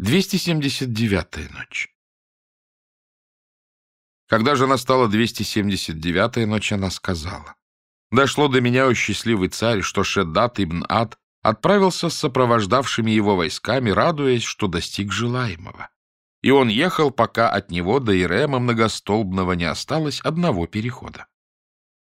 279-я ночь. Когда же настала 279-я ночь, она сказала, «Дошло до меня, о счастливый царь, что Шеддат ибн Ад отправился с сопровождавшими его войсками, радуясь, что достиг желаемого. И он ехал, пока от него до Ирема многостолбного не осталось одного перехода.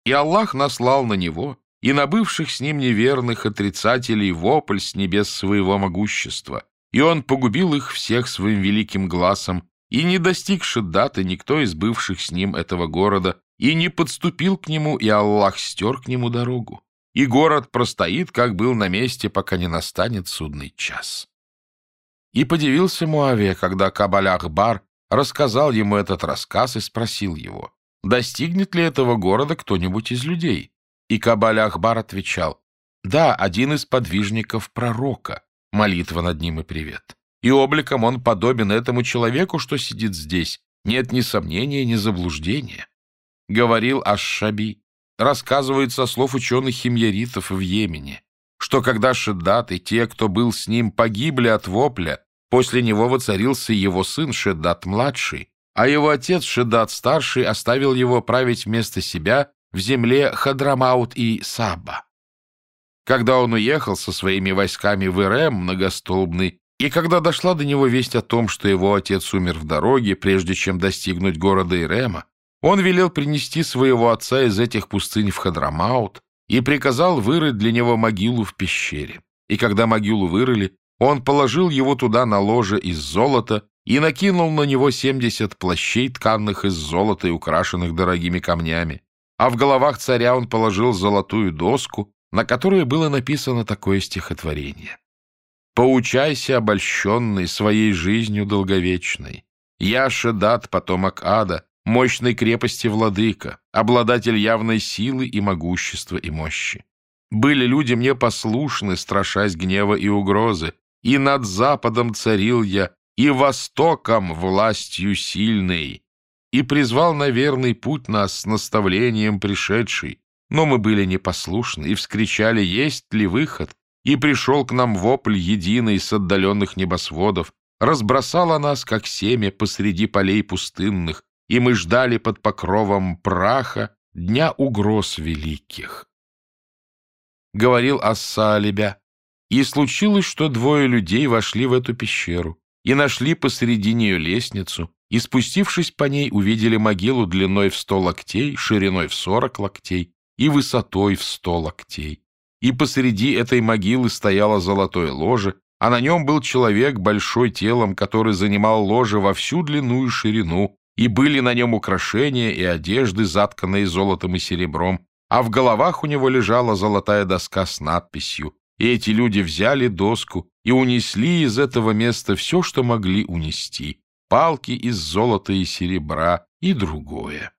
И Аллах наслал на него и на бывших с ним неверных отрицателей вопль с небес своего могущества, и он погубил их всех своим великим глазом, и не достигши даты никто из бывших с ним этого города, и не подступил к нему, и Аллах стер к нему дорогу. И город простоит, как был на месте, пока не настанет судный час. И подивился Муавия, когда Кабаль-Ахбар рассказал ему этот рассказ и спросил его, достигнет ли этого города кто-нибудь из людей. И Кабаль-Ахбар отвечал, да, один из подвижников пророка, молитва над ним и привет. И обликом он подобен этому человеку, что сидит здесь. Нет ни сомнения, ни заблуждения. Говорил Аш-Шаби. Рассказывает со слов ученых-химьяритов в Йемене, что когда Шеддат и те, кто был с ним, погибли от вопля, после него воцарился его сын Шеддат-младший, а его отец Шеддат-старший оставил его править вместо себя в земле Хадрамаут и Саба. Когда он уехал со своими войсками в Ирем многостолбный, и когда дошла до него весть о том, что его отец умер в дороге, прежде чем достигнуть города Ирема, он велел принести своего отца из этих пустынь в Хадрамаут и приказал вырыть для него могилу в пещере. И когда могилу вырыли, он положил его туда на ложе из золота и накинул на него семьдесят плащей, тканных из золота и украшенных дорогими камнями. А в головах царя он положил золотую доску, на которой было написано такое стихотворение. «Поучайся, обольщенный, своей жизнью долговечной. Я Шедат, потомок ада, мощной крепости владыка, обладатель явной силы и могущества и мощи. Были люди мне послушны, страшась гнева и угрозы, и над западом царил я, и востоком властью сильной, и призвал на верный путь нас с наставлением пришедший, но мы были непослушны и вскричали, есть ли выход, и пришел к нам вопль единый с отдаленных небосводов, разбросала нас, как семя, посреди полей пустынных, и мы ждали под покровом праха дня угроз великих. Говорил Ассалебя, и случилось, что двое людей вошли в эту пещеру и нашли посреди нее лестницу, и, спустившись по ней, увидели могилу длиной в сто локтей, шириной в сорок локтей, и высотой в сто локтей. И посреди этой могилы стояло золотое ложе, а на нем был человек большой телом, который занимал ложе во всю длину и ширину, и были на нем украшения и одежды, затканные золотом и серебром, а в головах у него лежала золотая доска с надписью, и эти люди взяли доску и унесли из этого места все, что могли унести, палки из золота и серебра и другое.